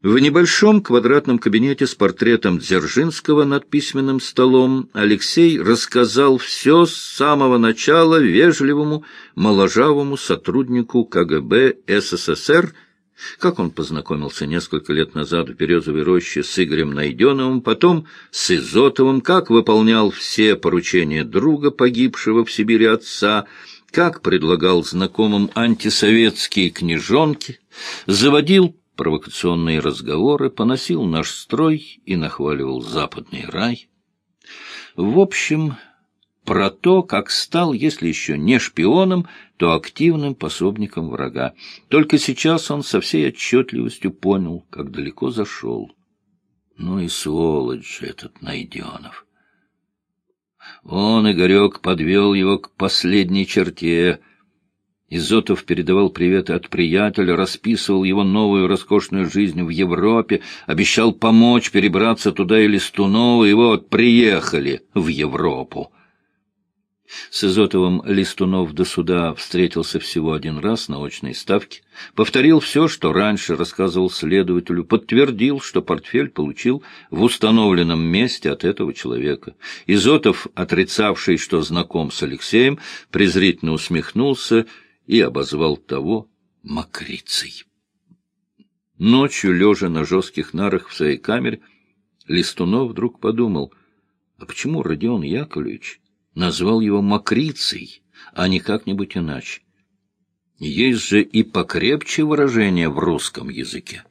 В небольшом квадратном кабинете с портретом Дзержинского над письменным столом Алексей рассказал все с самого начала вежливому, моложавому сотруднику КГБ СССР, как он познакомился несколько лет назад в Березовой роще с Игорем Найденовым, потом с Изотовым, как выполнял все поручения друга, погибшего в Сибири отца, как предлагал знакомым антисоветские книжонки, заводил провокационные разговоры, поносил наш строй и нахваливал западный рай. В общем, про то, как стал, если еще не шпионом, то активным пособником врага. Только сейчас он со всей отчетливостью понял, как далеко зашел. Ну и сволочь же этот Найденов. Он, Игорек, подвел его к последней черте — Изотов передавал привет от приятеля, расписывал его новую роскошную жизнь в Европе, обещал помочь перебраться туда и Листунова, и вот приехали в Европу. С Изотовым Листунов до суда встретился всего один раз на очной ставке, повторил все, что раньше рассказывал следователю, подтвердил, что портфель получил в установленном месте от этого человека. Изотов, отрицавший, что знаком с Алексеем, презрительно усмехнулся и обозвал того мокрицей. Ночью, лежа на жестких нарах в своей камере, Листунов вдруг подумал, а почему Родион Яковлевич назвал его мокрицей, а не как-нибудь иначе? Есть же и покрепче выражение в русском языке.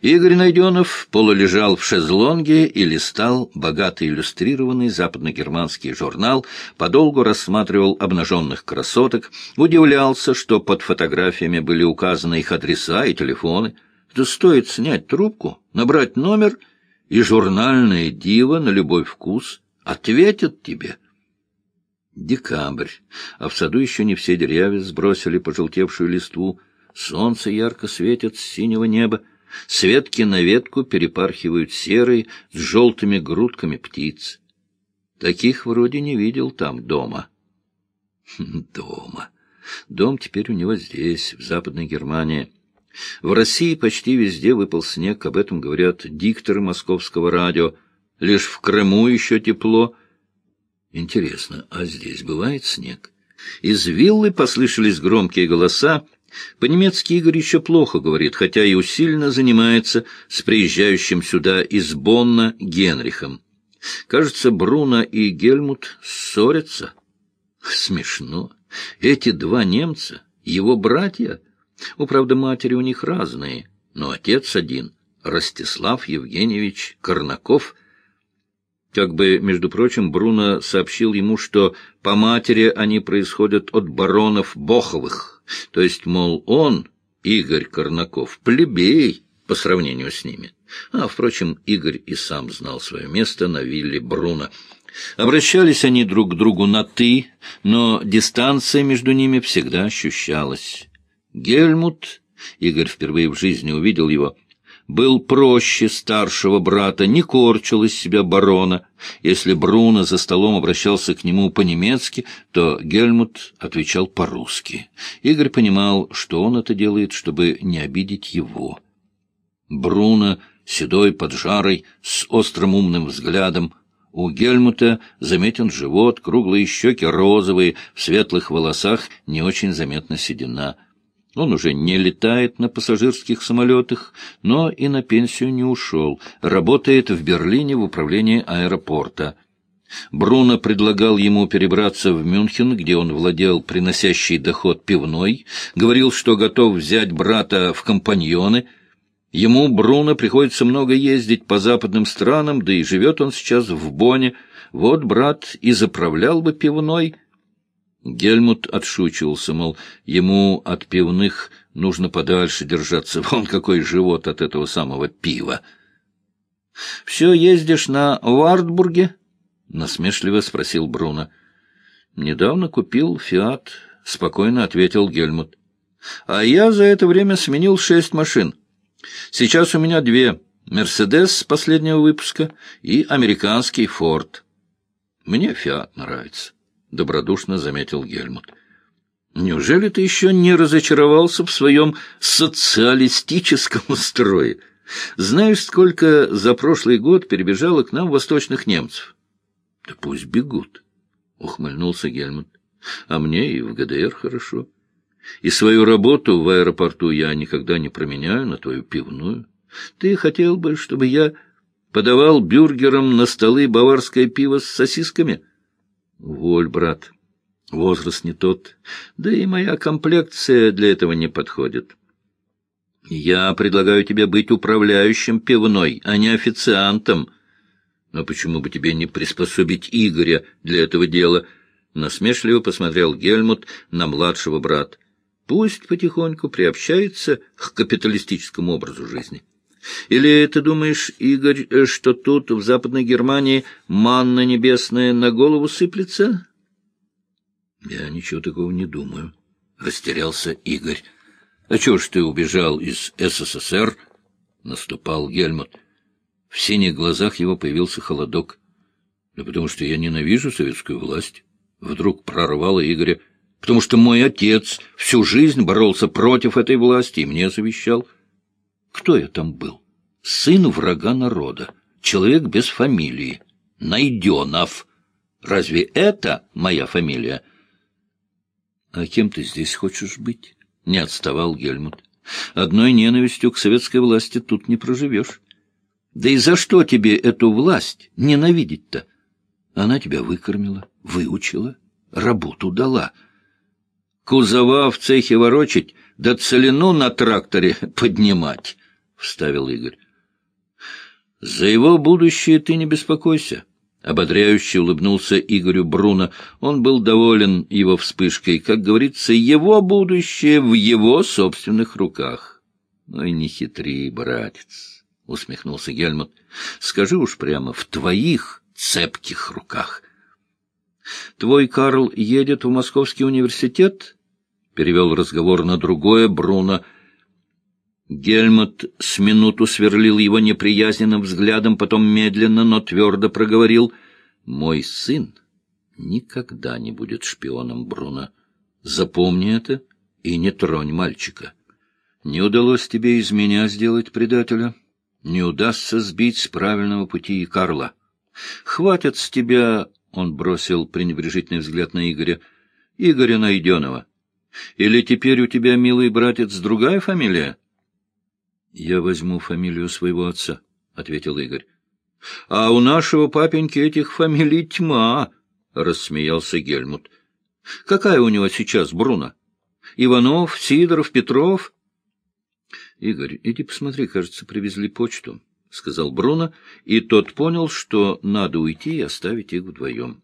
Игорь Найденов полулежал в шезлонге и листал богато иллюстрированный западногерманский журнал, подолгу рассматривал обнаженных красоток, удивлялся, что под фотографиями были указаны их адреса и телефоны. Да стоит снять трубку, набрать номер, и журнальное диво на любой вкус ответит тебе. Декабрь, а в саду еще не все деревья сбросили пожелтевшую листву, солнце ярко светит с синего неба, с ветки на ветку перепархивают серые с желтыми грудками птиц. Таких вроде не видел там дома. Дома. Дом теперь у него здесь, в Западной Германии. В России почти везде выпал снег, об этом говорят дикторы московского радио. Лишь в Крыму еще тепло. Интересно, а здесь бывает снег? Из виллы послышались громкие голоса, по-немецки Игорь еще плохо говорит, хотя и усиленно занимается с приезжающим сюда из Бонна Генрихом. Кажется, Бруно и Гельмут ссорятся. Смешно. Эти два немца — его братья. У, правда, матери у них разные, но отец один — Ростислав Евгеньевич Корнаков — как бы, между прочим, Бруно сообщил ему, что по матери они происходят от баронов Боховых, то есть, мол, он, Игорь Корнаков, плебей по сравнению с ними. А, впрочем, Игорь и сам знал свое место на вилле Бруно. Обращались они друг к другу на «ты», но дистанция между ними всегда ощущалась. Гельмут, Игорь впервые в жизни увидел его, был проще старшего брата, не корчил из себя барона. Если Бруно за столом обращался к нему по-немецки, то Гельмут отвечал по-русски. Игорь понимал, что он это делает, чтобы не обидеть его. Бруно, седой, поджарый, с острым умным взглядом, у Гельмута заметен живот, круглые щеки розовые, в светлых волосах не очень заметна седина — он уже не летает на пассажирских самолетах, но и на пенсию не ушел. Работает в Берлине в управлении аэропорта. Бруно предлагал ему перебраться в Мюнхен, где он владел приносящий доход пивной, говорил, что готов взять брата в компаньоны. Ему, Бруно, приходится много ездить по западным странам, да и живет он сейчас в Бонне. Вот брат и заправлял бы пивной, Гельмут отшучивался, мол, ему от пивных нужно подальше держаться. Вон какой живот от этого самого пива. — Все ездишь на Вартбурге? — насмешливо спросил Бруно. — Недавно купил «Фиат», — спокойно ответил Гельмут. — А я за это время сменил шесть машин. Сейчас у меня две — «Мерседес» последнего выпуска и американский «Форд». Мне «Фиат» нравится. — добродушно заметил Гельмут. «Неужели ты еще не разочаровался в своем социалистическом устрое?» Знаешь, сколько за прошлый год перебежало к нам восточных немцев? — Да пусть бегут, — ухмыльнулся Гельмут. — А мне и в ГДР хорошо. И свою работу в аэропорту я никогда не променяю на твою пивную. Ты хотел бы, чтобы я подавал бюргерам на столы баварское пиво с сосисками? Воль, брат, возраст не тот, да и моя комплекция для этого не подходит. Я предлагаю тебе быть управляющим пивной, а не официантом. Но почему бы тебе не приспособить Игоря для этого дела? Насмешливо посмотрел Гельмут на младшего брата. Пусть потихоньку приобщается к капиталистическому образу жизни. Или ты думаешь, Игорь, что тут, в Западной Германии, манна небесная на голову сыплется? Я ничего такого не думаю, — растерялся Игорь. А чего ж ты убежал из СССР? — наступал Гельмут. В синих глазах его появился холодок. Да потому что я ненавижу советскую власть. Вдруг прорвало Игоря. Потому что мой отец всю жизнь боролся против этой власти и мне завещал. Кто я там был? Сын врага народа, человек без фамилии, Найденов. Разве это моя фамилия? — А кем ты здесь хочешь быть? — не отставал Гельмут. — Одной ненавистью к советской власти тут не проживешь. Да и за что тебе эту власть ненавидеть-то? Она тебя выкормила, выучила, работу дала. Кузова в цехе ворочать, да целину на тракторе поднимать, — вставил Игорь. — За его будущее ты не беспокойся. Ободряюще улыбнулся Игорю Бруно. Он был доволен его вспышкой. Как говорится, его будущее в его собственных руках. — Ну и не хитри, братец, — усмехнулся Гельмут. — Скажи уж прямо, в твоих цепких руках. — Твой Карл едет в Московский университет? — перевел разговор на другое Бруно. Гельмут с минуту сверлил его неприязненным взглядом, потом медленно, но твердо проговорил. — Мой сын никогда не будет шпионом Бруно. Запомни это и не тронь мальчика. Не удалось тебе из меня сделать предателя. Не удастся сбить с правильного пути и Карла. Хватит с тебя, — он бросил пренебрежительный взгляд на Игоря, — Игоря Найденова. Или теперь у тебя, милый братец, другая фамилия? —— Я возьму фамилию своего отца, — ответил Игорь. — А у нашего папеньки этих фамилий тьма, — рассмеялся Гельмут. — Какая у него сейчас Бруно? Иванов, Сидоров, Петров? — Игорь, иди посмотри, кажется, привезли почту, — сказал Бруно, и тот понял, что надо уйти и оставить их вдвоем.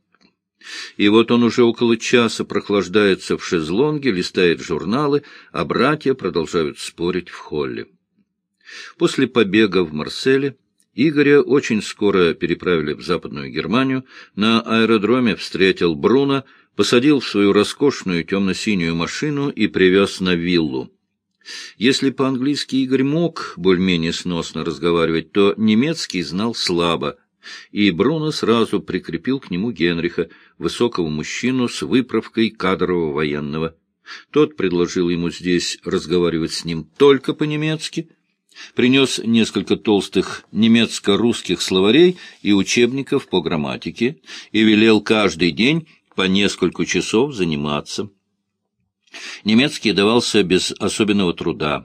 И вот он уже около часа прохлаждается в шезлонге, листает журналы, а братья продолжают спорить в холле. После побега в Марселе Игоря очень скоро переправили в Западную Германию, на аэродроме встретил Бруно, посадил в свою роскошную темно-синюю машину и привез на виллу. Если по-английски Игорь мог более-менее сносно разговаривать, то немецкий знал слабо, и Бруно сразу прикрепил к нему Генриха, высокого мужчину с выправкой кадрового военного. Тот предложил ему здесь разговаривать с ним только по-немецки — принес несколько толстых немецко-русских словарей и учебников по грамматике и велел каждый день по несколько часов заниматься. Немецкий давался без особенного труда.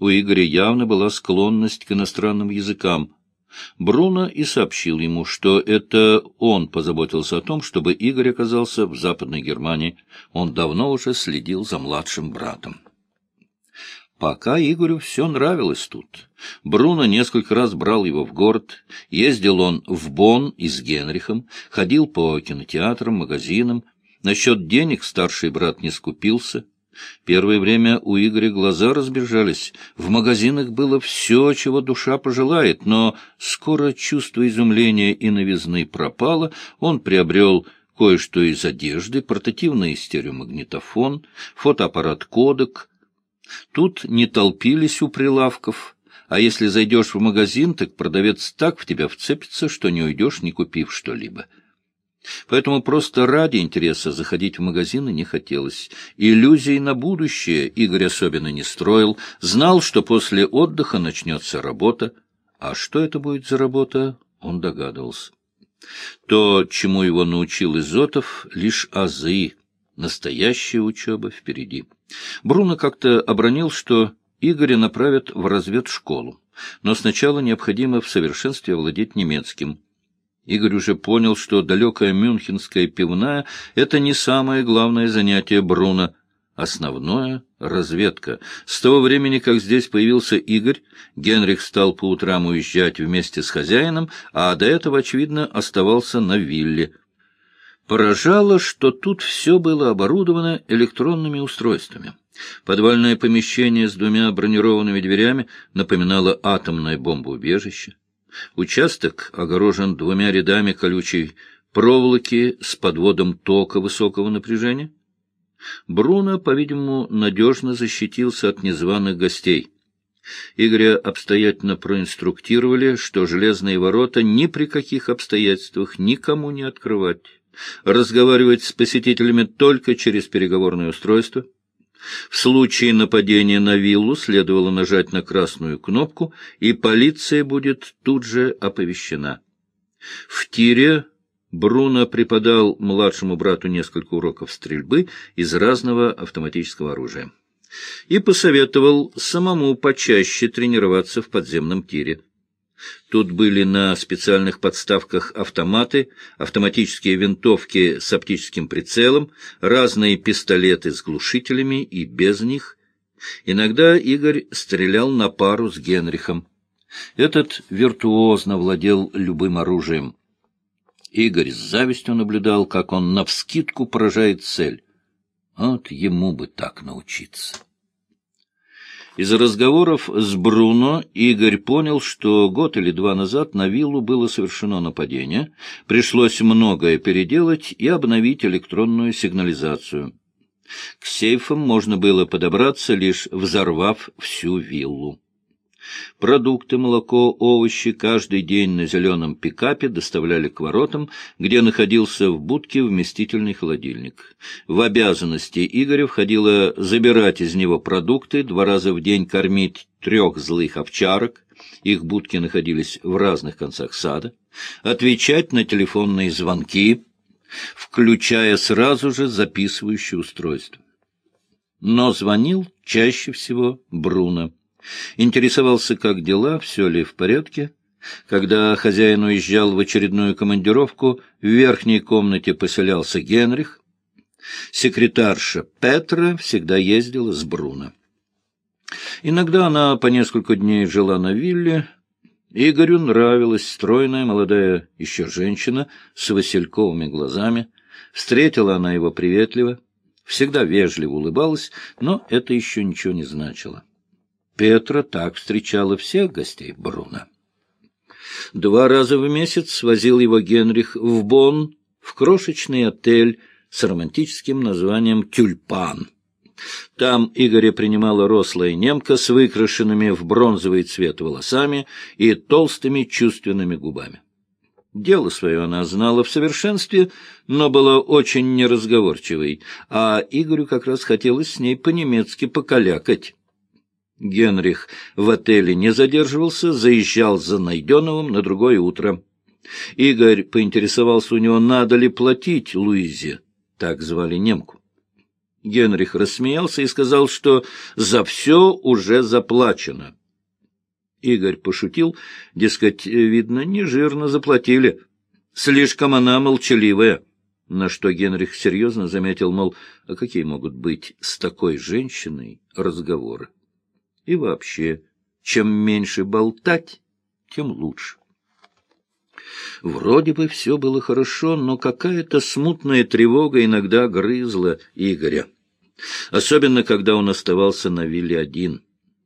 У Игоря явно была склонность к иностранным языкам. Бруно и сообщил ему, что это он позаботился о том, чтобы Игорь оказался в Западной Германии. Он давно уже следил за младшим братом. Пока Игорю все нравилось тут. Бруно несколько раз брал его в город, ездил он в Бонн и с Генрихом, ходил по кинотеатрам, магазинам. Насчет денег старший брат не скупился. Первое время у Игоря глаза разбежались. В магазинах было все, чего душа пожелает, но скоро чувство изумления и новизны пропало, он приобрел кое-что из одежды, портативный стереомагнитофон, фотоаппарат «Кодек», Тут не толпились у прилавков, а если зайдешь в магазин, так продавец так в тебя вцепится, что не уйдешь, не купив что-либо. Поэтому просто ради интереса заходить в магазины не хотелось. Иллюзий на будущее Игорь особенно не строил, знал, что после отдыха начнется работа. А что это будет за работа, он догадывался. То, чему его научил Изотов, лишь азы, настоящая учеба впереди. Бруно как-то обронил, что Игоря направят в разведшколу, но сначала необходимо в совершенстве овладеть немецким. Игорь уже понял, что далекая мюнхенская пивная — это не самое главное занятие Бруно. Основное — разведка. С того времени, как здесь появился Игорь, Генрих стал по утрам уезжать вместе с хозяином, а до этого, очевидно, оставался на вилле. Поражало, что тут все было оборудовано электронными устройствами. Подвальное помещение с двумя бронированными дверями напоминало атомное бомбоубежище. Участок огорожен двумя рядами колючей проволоки с подводом тока высокого напряжения. Бруно, по-видимому, надежно защитился от незваных гостей. Игоря обстоятельно проинструктировали, что железные ворота ни при каких обстоятельствах никому не открывать, разговаривать с посетителями только через переговорное устройство — в случае нападения на виллу следовало нажать на красную кнопку, и полиция будет тут же оповещена. В тире Бруно преподал младшему брату несколько уроков стрельбы из разного автоматического оружия и посоветовал самому почаще тренироваться в подземном тире. Тут были на специальных подставках автоматы, автоматические винтовки с оптическим прицелом, разные пистолеты с глушителями и без них. Иногда Игорь стрелял на пару с Генрихом. Этот виртуозно владел любым оружием. Игорь с завистью наблюдал, как он навскидку поражает цель. Вот ему бы так научиться. Из разговоров с Бруно Игорь понял, что год или два назад на виллу было совершено нападение, пришлось многое переделать и обновить электронную сигнализацию. К сейфам можно было подобраться, лишь взорвав всю виллу. Продукты, молоко, овощи каждый день на зеленом пикапе доставляли к воротам, где находился в будке вместительный холодильник. В обязанности Игоря входило забирать из него продукты, два раза в день кормить трех злых овчарок, их будки находились в разных концах сада, отвечать на телефонные звонки, включая сразу же записывающее устройство. Но звонил чаще всего Бруно. Интересовался, как дела, все ли в порядке. Когда хозяин уезжал в очередную командировку, в верхней комнате поселялся Генрих. Секретарша Петра всегда ездила с Бруно. Иногда она по несколько дней жила на вилле. Игорю нравилась стройная молодая еще женщина с васильковыми глазами. Встретила она его приветливо, всегда вежливо улыбалась, но это еще ничего не значило. Петра так встречала всех гостей Бруно. Два раза в месяц свозил его Генрих в Бонн, в крошечный отель с романтическим названием «Тюльпан». Там Игоря принимала рослая немка с выкрашенными в бронзовый цвет волосами и толстыми чувственными губами. Дело свое она знала в совершенстве, но была очень неразговорчивой, а Игорю как раз хотелось с ней по-немецки покалякать. Генрих в отеле не задерживался, заезжал за Найденовым на другое утро. Игорь поинтересовался у него, надо ли платить Луизе, так звали немку. Генрих рассмеялся и сказал, что за все уже заплачено. Игорь пошутил, дескать, видно, не жирно заплатили. Слишком она молчаливая. На что Генрих серьезно заметил, мол, а какие могут быть с такой женщиной разговоры? И вообще, чем меньше болтать, тем лучше. Вроде бы все было хорошо, но какая-то смутная тревога иногда грызла Игоря. Особенно, когда он оставался на вилле один.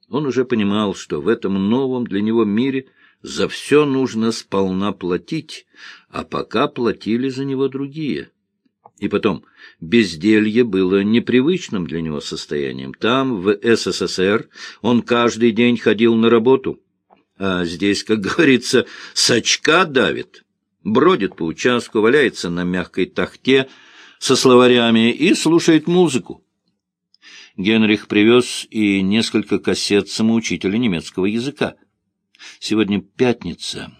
Он уже понимал, что в этом новом для него мире за все нужно сполна платить, а пока платили за него другие — и потом, безделье было непривычным для него состоянием. Там, в СССР, он каждый день ходил на работу. А здесь, как говорится, с очка давит. бродит по участку, валяется на мягкой тахте со словарями и слушает музыку. Генрих привез и несколько кассет самоучителя немецкого языка. Сегодня пятница.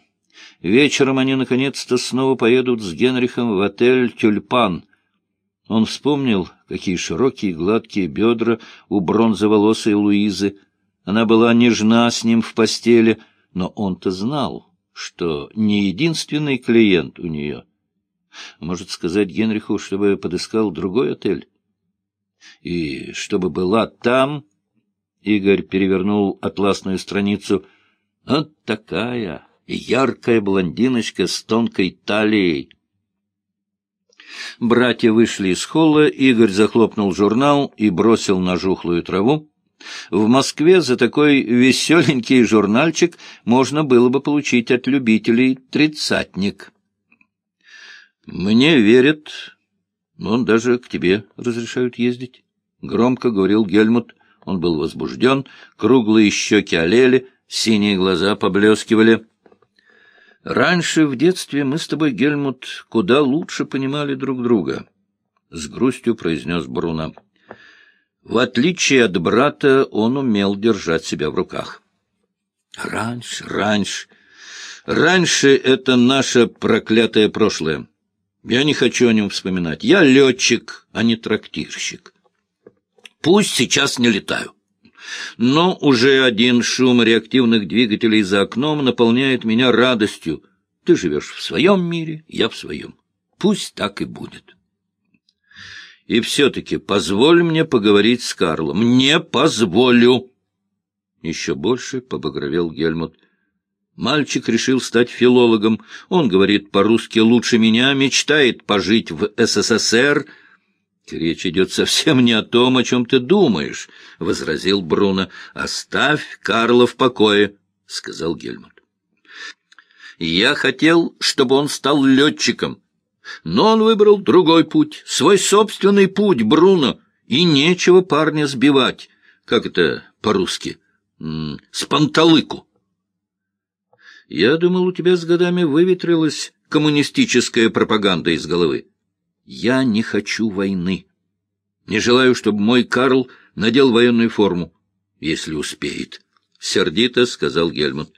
Вечером они, наконец-то, снова поедут с Генрихом в отель «Тюльпан». Он вспомнил, какие широкие гладкие бедра у бронзоволосой Луизы. Она была нежна с ним в постели, но он-то знал, что не единственный клиент у нее. Может сказать Генриху, чтобы подыскал другой отель? И чтобы была там... Игорь перевернул атласную страницу. Вот такая яркая блондиночка с тонкой талией. Братья вышли из холла, Игорь захлопнул журнал и бросил на жухлую траву. В Москве за такой веселенький журнальчик можно было бы получить от любителей тридцатник. «Мне верят. Он даже к тебе разрешают ездить», — громко говорил Гельмут. Он был возбужден, круглые щеки олели, синие глаза поблескивали. «Раньше, в детстве, мы с тобой, Гельмут, куда лучше понимали друг друга», — с грустью произнес Бруно. В отличие от брата, он умел держать себя в руках. Раньше, раньше, раньше это наше проклятое прошлое. Я не хочу о нем вспоминать. Я летчик, а не трактирщик. Пусть сейчас не летаю. Но уже один шум реактивных двигателей за окном наполняет меня радостью. Ты живешь в своем мире, я в своем. Пусть так и будет. И все-таки позволь мне поговорить с Карлом. Не позволю!» Еще больше побагровел Гельмут. Мальчик решил стать филологом. Он говорит по-русски лучше меня, мечтает пожить в СССР. Речь идет совсем не о том, о чем ты думаешь, — возразил Бруно. Оставь Карла в покое, — сказал Гельмут. Я хотел, чтобы он стал летчиком. Но он выбрал другой путь, свой собственный путь, Бруно, и нечего парня сбивать. Как это по-русски? С панталыку. Я думал, у тебя с годами выветрилась коммунистическая пропаганда из головы. Я не хочу войны. Не желаю, чтобы мой Карл надел военную форму, если успеет. Сердито сказал Гельмут.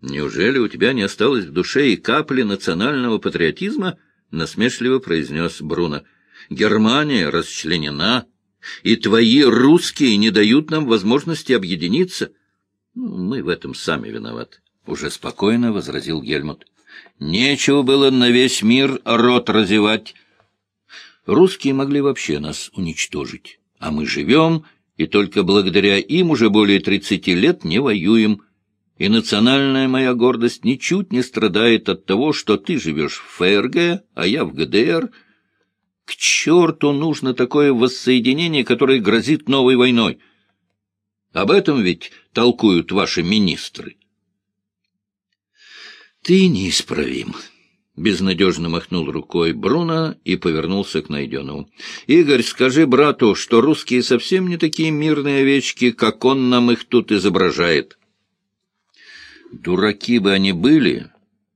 Неужели у тебя не осталось в душе и капли национального патриотизма? — насмешливо произнес Бруно. — Германия расчленена, и твои русские не дают нам возможности объединиться. Ну, мы в этом сами виноваты. Уже спокойно возразил Гельмут. Нечего было на весь мир рот разевать. Русские могли вообще нас уничтожить, а мы живем, и только благодаря им уже более тридцати лет не воюем и национальная моя гордость ничуть не страдает от того, что ты живешь в ФРГ, а я в ГДР. К черту нужно такое воссоединение, которое грозит новой войной. Об этом ведь толкуют ваши министры. Ты неисправим. Безнадежно махнул рукой Бруно и повернулся к Найденову. — Игорь, скажи брату, что русские совсем не такие мирные овечки, как он нам их тут изображает. Дураки бы они были,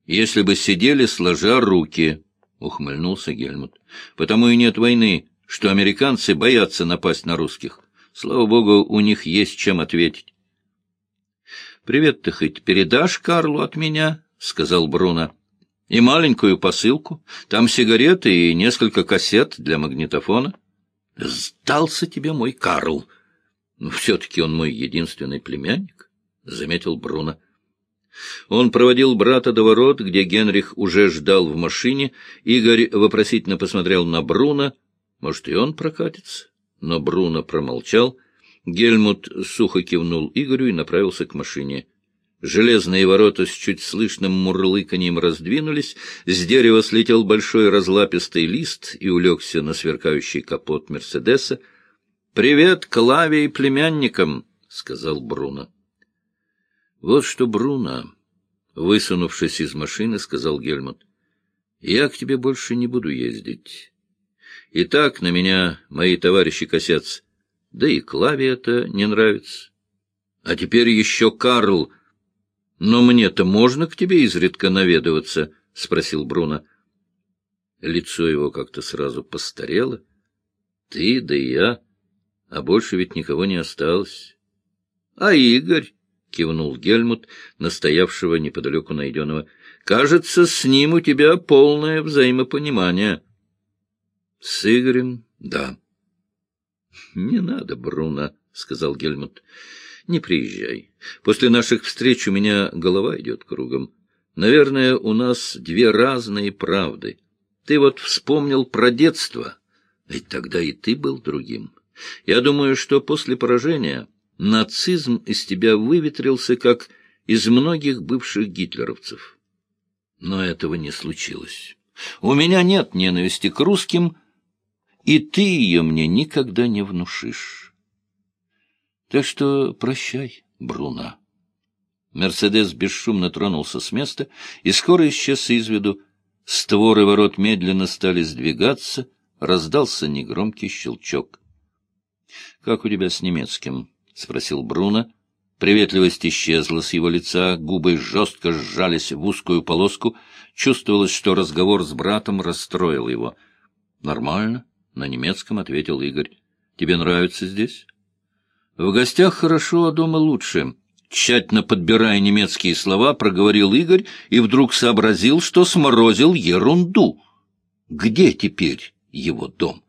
если бы сидели сложа руки, — ухмыльнулся Гельмут. Потому и нет войны, что американцы боятся напасть на русских. Слава богу, у них есть чем ответить. — Привет ты хоть передашь Карлу от меня? — сказал Бруно. — И маленькую посылку. Там сигареты и несколько кассет для магнитофона. — Сдался тебе мой Карл. — Все-таки он мой единственный племянник, — заметил Бруно. Он проводил брата до ворот, где Генрих уже ждал в машине. Игорь вопросительно посмотрел на Бруно. Может, и он прокатится? Но Бруно промолчал. Гельмут сухо кивнул Игорю и направился к машине. Железные ворота с чуть слышным мурлыканьем раздвинулись, с дерева слетел большой разлапистый лист и улегся на сверкающий капот Мерседеса. — Привет, Клаве и племянникам! — сказал Бруно. Вот что, Бруно, высунувшись из машины, сказал Гельмут, я к тебе больше не буду ездить. И так на меня мои товарищи косятся, да и Клаве это не нравится. А теперь еще Карл. Но мне-то можно к тебе изредка наведываться, — спросил Бруно. Лицо его как-то сразу постарело. — Ты да я, а больше ведь никого не осталось. — А Игорь? — кивнул Гельмут, настоявшего неподалеку найденного. — Кажется, с ним у тебя полное взаимопонимание. — С Игорем — да. — Не надо, Бруно, — сказал Гельмут. — Не приезжай. После наших встреч у меня голова идет кругом. Наверное, у нас две разные правды. Ты вот вспомнил про детство, ведь тогда и ты был другим. Я думаю, что после поражения нацизм из тебя выветрился, как из многих бывших гитлеровцев. Но этого не случилось. У меня нет ненависти к русским, и ты ее мне никогда не внушишь. Так что прощай, Бруно. Мерседес бесшумно тронулся с места и скоро исчез из виду. Створы ворот медленно стали сдвигаться, раздался негромкий щелчок. — Как у тебя с немецким? — спросил Бруно. Приветливость исчезла с его лица, губы жестко сжались в узкую полоску. Чувствовалось, что разговор с братом расстроил его. — Нормально, — на немецком ответил Игорь. — Тебе нравится здесь? — В гостях хорошо, а дома лучше. Тщательно подбирая немецкие слова, проговорил Игорь и вдруг сообразил, что сморозил ерунду. Где теперь его дом?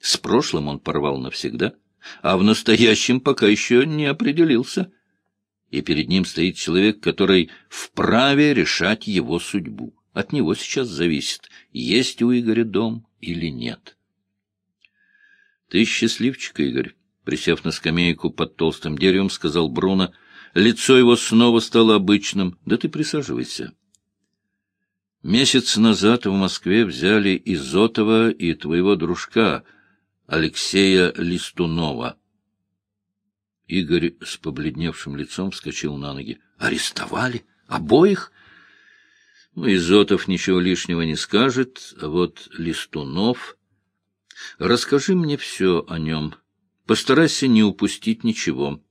С прошлым он порвал навсегда, а в настоящем пока еще не определился. И перед ним стоит человек, который вправе решать его судьбу. От него сейчас зависит, есть у Игоря дом или нет. Ты счастливчик, Игорь. Присев на скамейку под толстым деревом, сказал Бруно. Лицо его снова стало обычным. Да ты присаживайся. Месяц назад в Москве взяли Изотова и твоего дружка Алексея Листунова. Игорь с побледневшим лицом вскочил на ноги. Арестовали? Обоих? Ну, Изотов ничего лишнего не скажет, а вот Листунов... Расскажи мне все о нем. Постарайся не упустить ничего.